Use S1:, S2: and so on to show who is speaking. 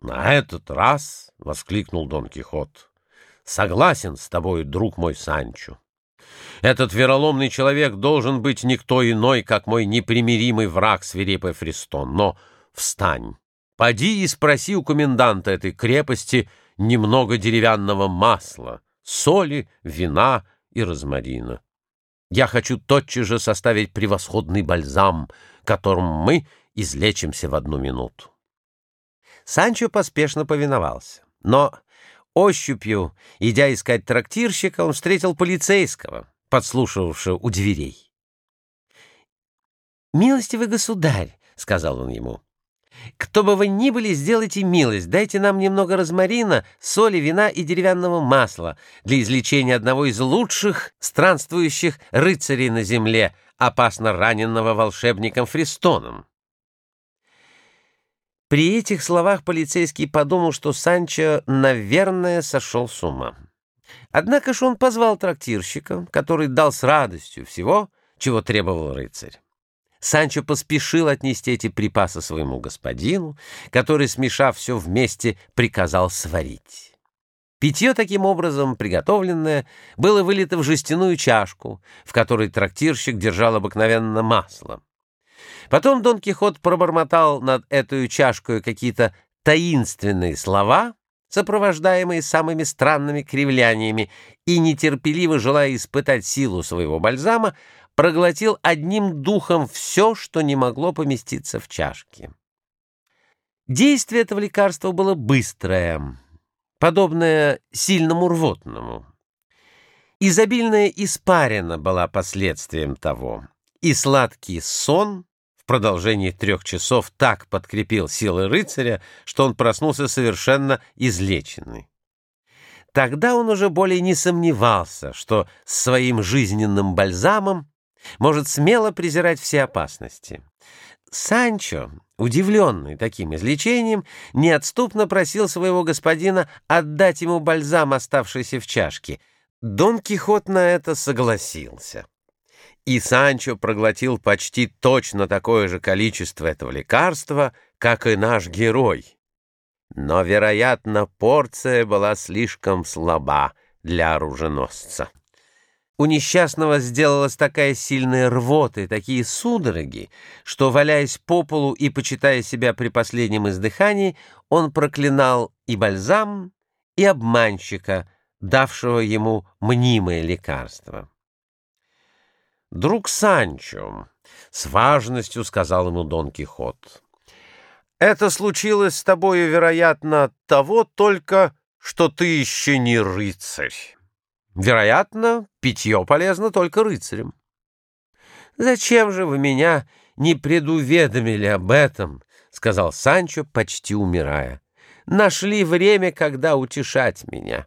S1: На этот раз, — воскликнул Дон Кихот, — согласен с тобой, друг мой Санчо. Этот вероломный человек должен быть никто иной, как мой непримиримый враг свирепый Фристон. Но встань, поди и спроси у коменданта этой крепости немного деревянного масла, соли, вина и розмарина. Я хочу тотчас же составить превосходный бальзам, которым мы излечимся в одну минуту. Санчо поспешно повиновался, но ощупью, идя искать трактирщика, он встретил полицейского, подслушивавшего у дверей. «Милостивый государь», — сказал он ему, — «кто бы вы ни были, сделайте милость, дайте нам немного розмарина, соли, вина и деревянного масла для излечения одного из лучших странствующих рыцарей на земле, опасно раненного волшебником Фристоном». При этих словах полицейский подумал, что Санчо, наверное, сошел с ума. Однако ж он позвал трактирщика, который дал с радостью всего, чего требовал рыцарь. Санчо поспешил отнести эти припасы своему господину, который, смешав все вместе, приказал сварить. Питье, таким образом приготовленное, было вылито в жестяную чашку, в которой трактирщик держал обыкновенно масло. Потом Дон Кихот пробормотал над этой чашкой какие-то таинственные слова, сопровождаемые самыми странными кривляниями, и, нетерпеливо желая испытать силу своего бальзама, проглотил одним духом все, что не могло поместиться в чашке. Действие этого лекарства было быстрое, подобное сильному рвотному. Изобильная испарина была последствием того, и сладкий сон продолжении трех часов так подкрепил силы рыцаря, что он проснулся совершенно излеченный. Тогда он уже более не сомневался, что своим жизненным бальзамом может смело презирать все опасности. Санчо, удивленный таким излечением, неотступно просил своего господина отдать ему бальзам, оставшийся в чашке. Дон Кихот на это согласился и Санчо проглотил почти точно такое же количество этого лекарства, как и наш герой. Но, вероятно, порция была слишком слаба для оруженосца. У несчастного сделалась такая сильная рвота и такие судороги, что, валяясь по полу и почитая себя при последнем издыхании, он проклинал и бальзам, и обманщика, давшего ему мнимое лекарство. «Друг Санчо», — с важностью сказал ему Дон Кихот, — «это случилось с тобою, вероятно, от того только, что ты еще не рыцарь. Вероятно, питье полезно только рыцарям». «Зачем же вы меня не предуведомили об этом?» — сказал Санчо, почти умирая. «Нашли время, когда утешать меня».